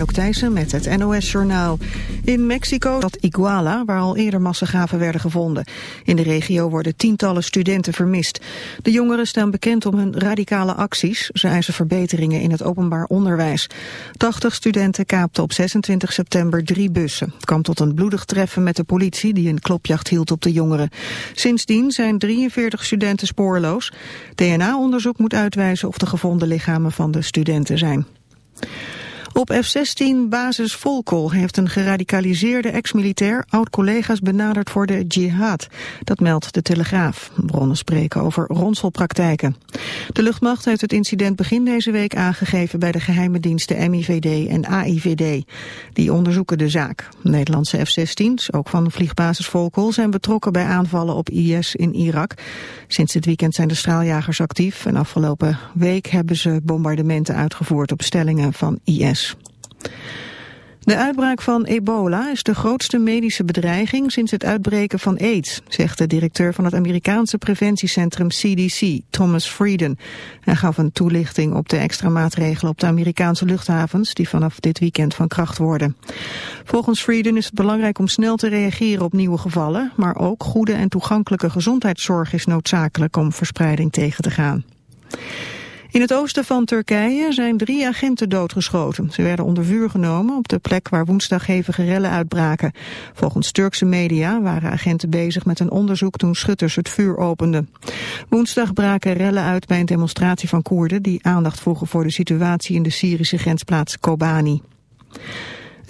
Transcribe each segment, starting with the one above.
Anouk Thijssen met het NOS-journaal. In Mexico dat Iguala, waar al eerder massagraven werden gevonden. In de regio worden tientallen studenten vermist. De jongeren staan bekend om hun radicale acties. Ze eisen verbeteringen in het openbaar onderwijs. 80 studenten kaapten op 26 september drie bussen. Het kwam tot een bloedig treffen met de politie die een klopjacht hield op de jongeren. Sindsdien zijn 43 studenten spoorloos. DNA-onderzoek moet uitwijzen of de gevonden lichamen van de studenten zijn. Op F-16 basis Volkel heeft een geradicaliseerde ex-militair oud-collega's benaderd voor de jihad. Dat meldt de Telegraaf. Bronnen spreken over ronselpraktijken. De luchtmacht heeft het incident begin deze week aangegeven bij de geheime diensten MIVD en AIVD. Die onderzoeken de zaak. Nederlandse F-16's, ook van vliegbasis Volkel, zijn betrokken bij aanvallen op IS in Irak. Sinds dit weekend zijn de straaljagers actief en afgelopen week hebben ze bombardementen uitgevoerd op stellingen van IS. De uitbraak van ebola is de grootste medische bedreiging sinds het uitbreken van AIDS, zegt de directeur van het Amerikaanse preventiecentrum CDC, Thomas Frieden. Hij gaf een toelichting op de extra maatregelen op de Amerikaanse luchthavens die vanaf dit weekend van kracht worden. Volgens Frieden is het belangrijk om snel te reageren op nieuwe gevallen, maar ook goede en toegankelijke gezondheidszorg is noodzakelijk om verspreiding tegen te gaan. In het oosten van Turkije zijn drie agenten doodgeschoten. Ze werden onder vuur genomen op de plek waar woensdag hevige rellen uitbraken. Volgens Turkse media waren agenten bezig met een onderzoek toen schutters het vuur openden. Woensdag braken rellen uit bij een demonstratie van Koerden... die aandacht vroegen voor de situatie in de Syrische grensplaats Kobani.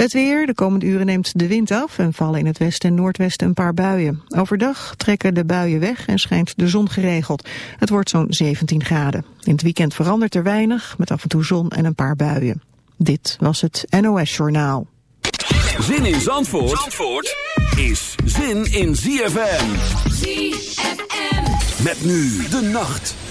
Het weer, de komende uren neemt de wind af en vallen in het westen en noordwesten een paar buien. Overdag trekken de buien weg en schijnt de zon geregeld. Het wordt zo'n 17 graden. In het weekend verandert er weinig, met af en toe zon en een paar buien. Dit was het NOS Journaal. Zin in Zandvoort, Zandvoort is zin in ZFM. ZFM. Met nu de nacht.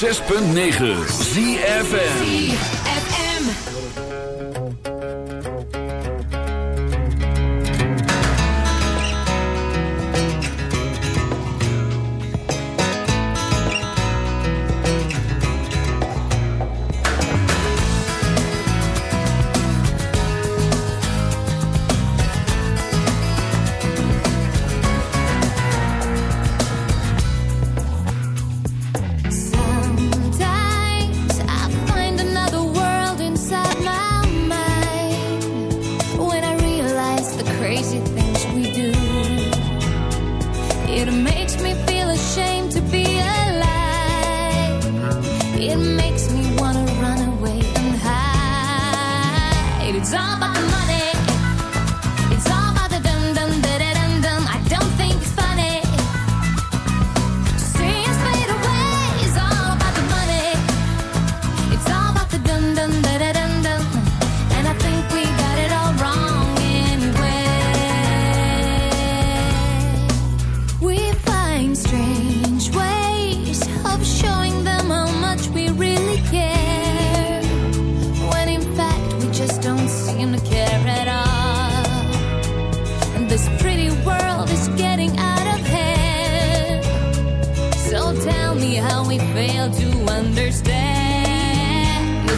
106.9 ZFN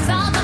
all the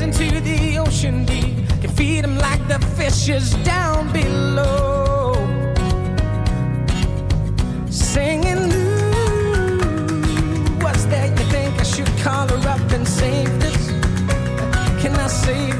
hands into the ocean deep. You feed them like the fishes down below. Singing, ooh, what's that you think I should call her up and save this? Can I save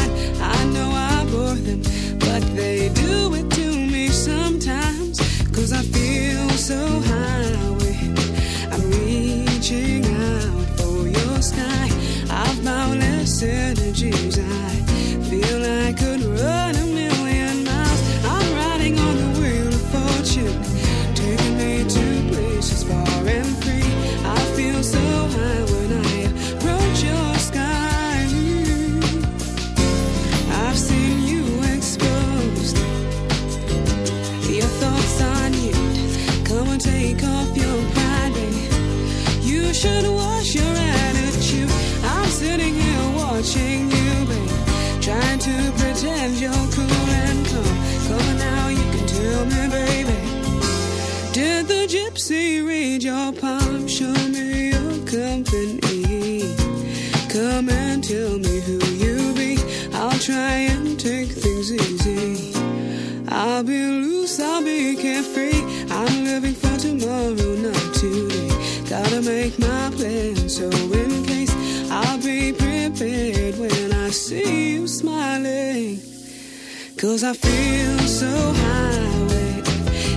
take things easy. I've been loose, I've been carefree. I'm living for tomorrow, not today. Gotta make my plans so in case I'll be prepared when I see you smiling. Cause I feel so high,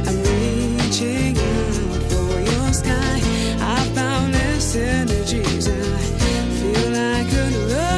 I'm reaching out for your sky. I found this energies, I feel like a love.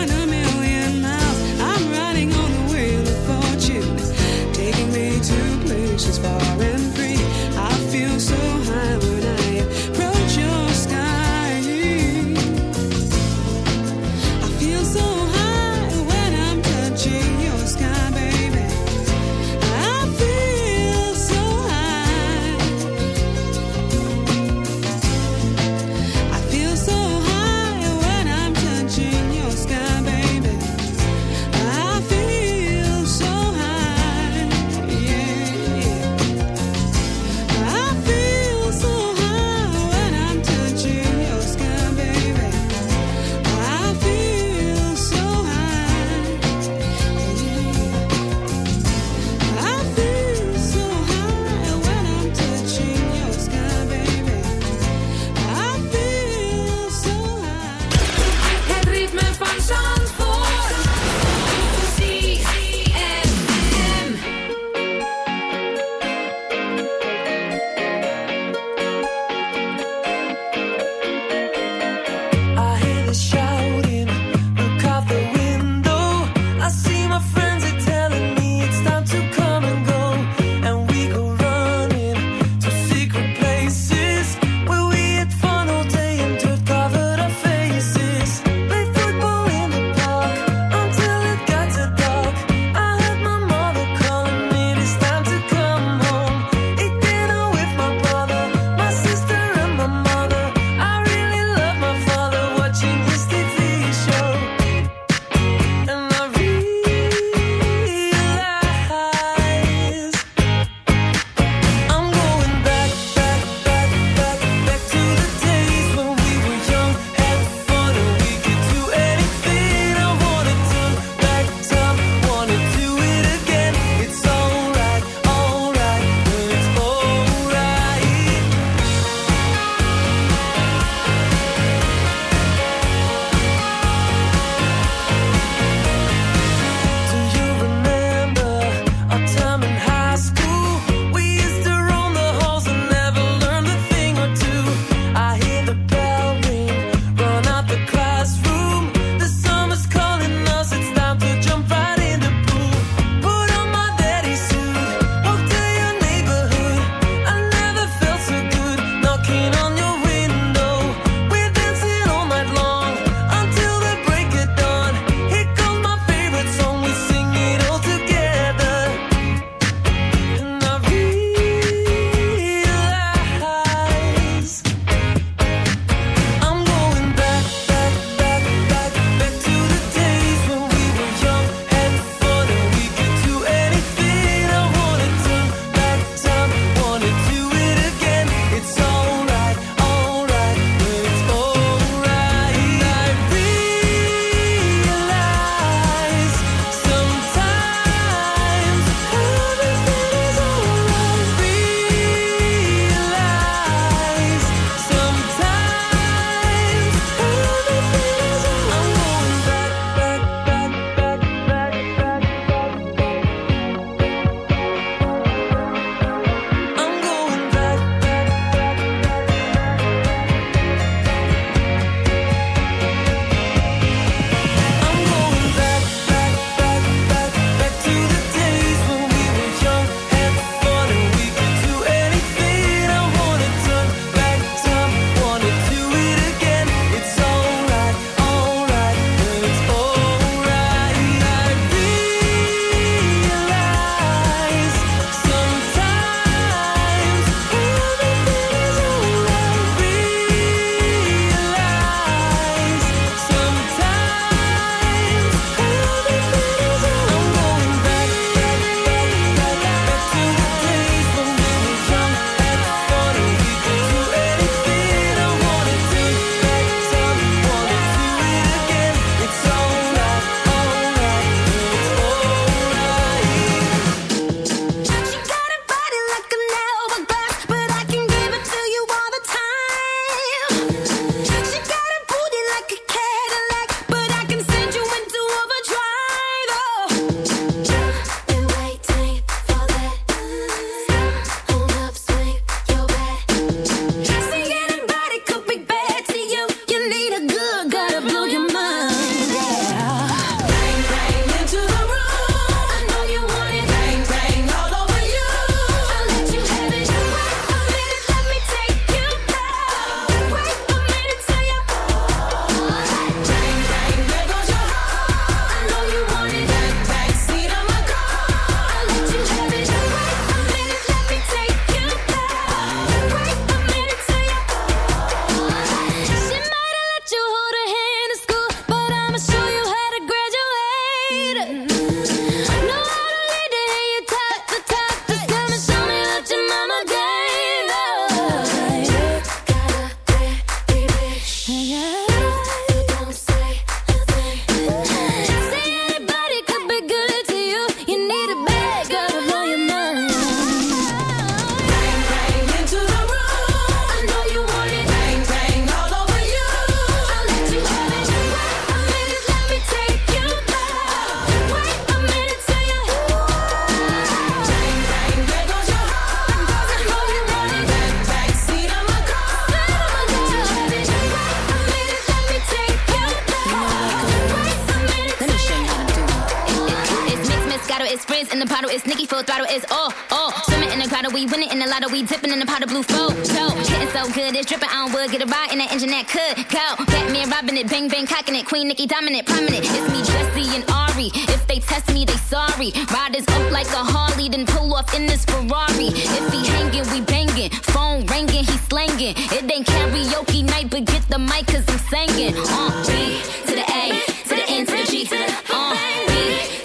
Get a ride in that engine that could go. Batman robbing it, bang bang cocking it. Queen Nicki dominant, prominent. It's me, Jesse and Ari. If they test me, they sorry. Riders up like a Harley, then pull off in this Ferrari. If he hanging, we banging. Phone ringing, he slanging. It ain't karaoke night, but get the mic cause I'm singing. Uh, B to the A, to the N to the G to the, uh, B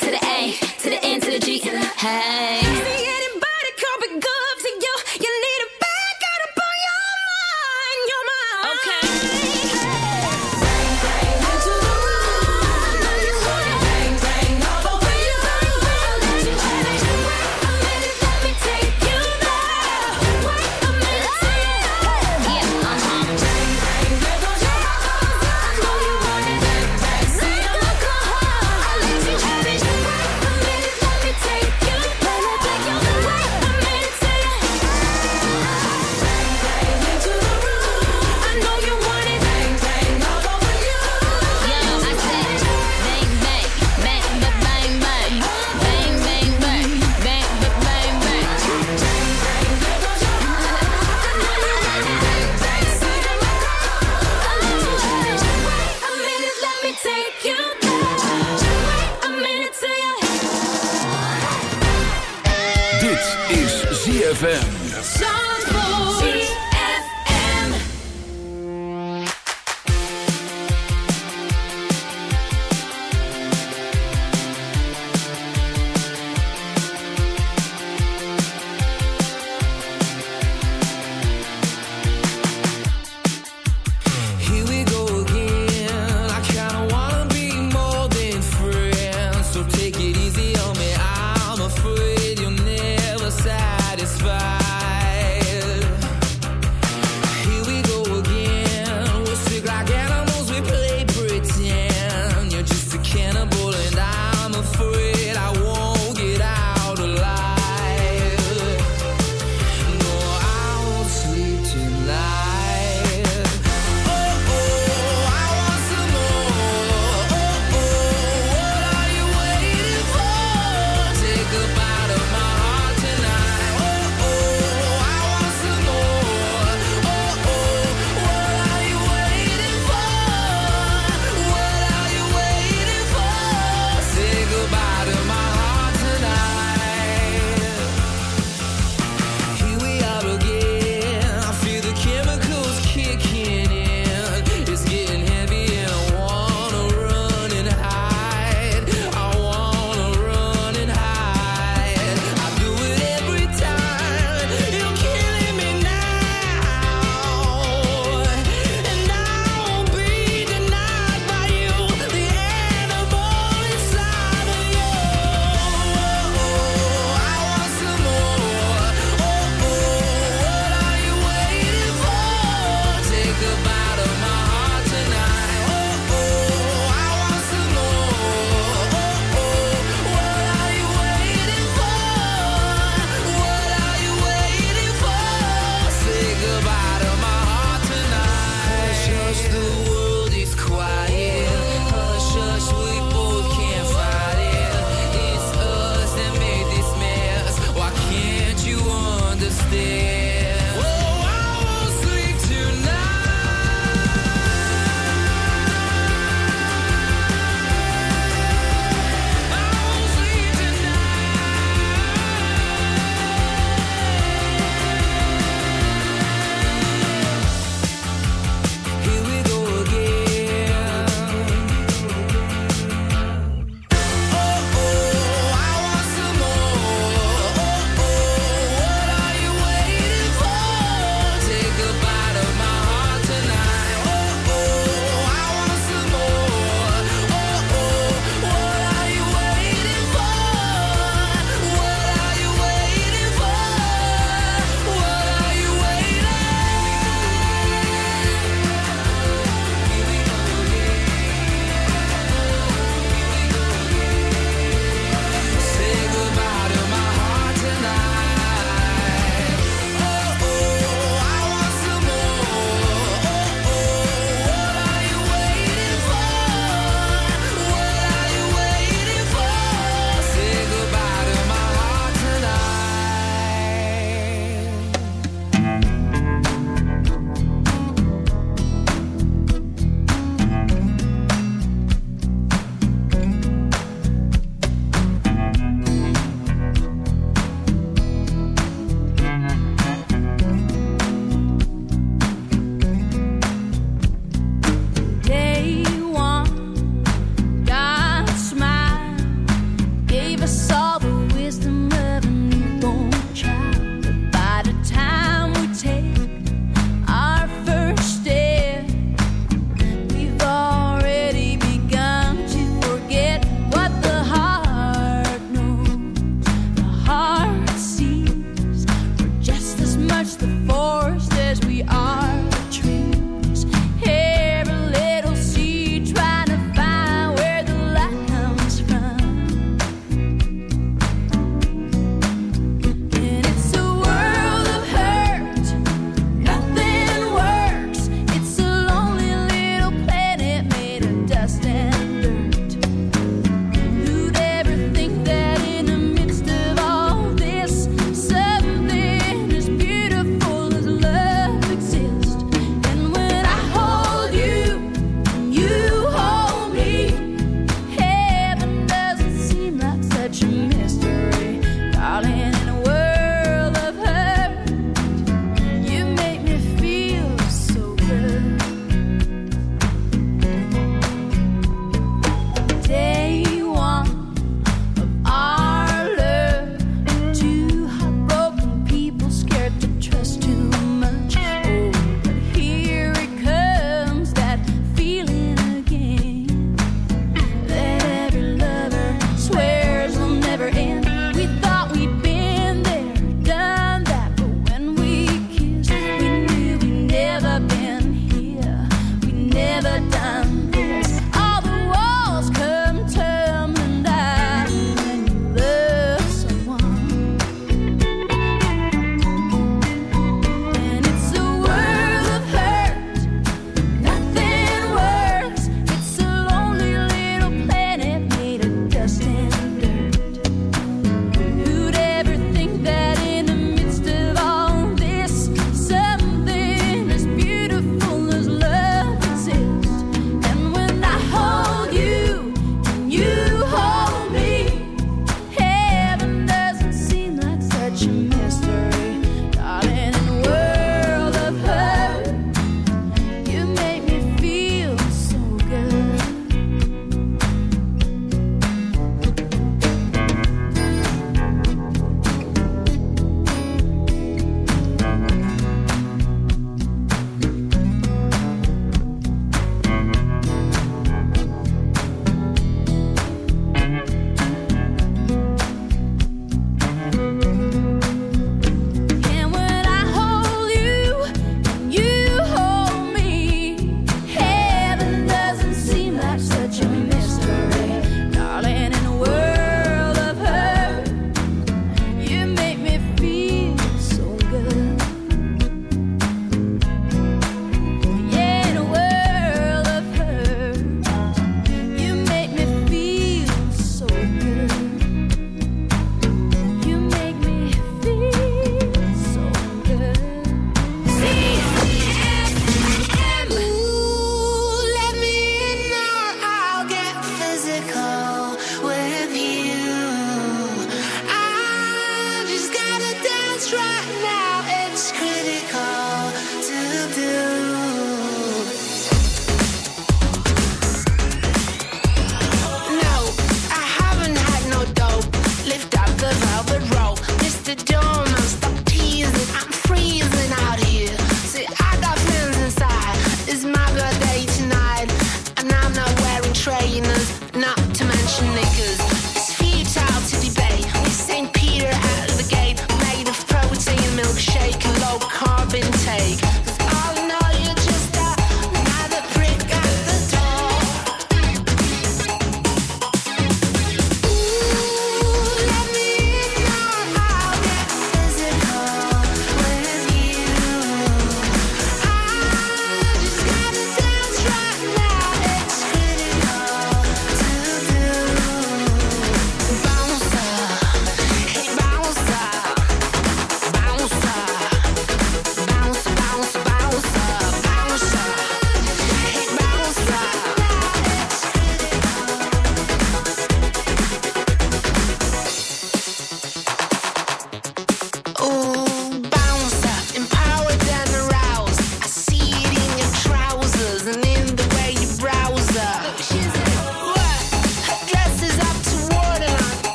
to the A, to the N to the G. Hey.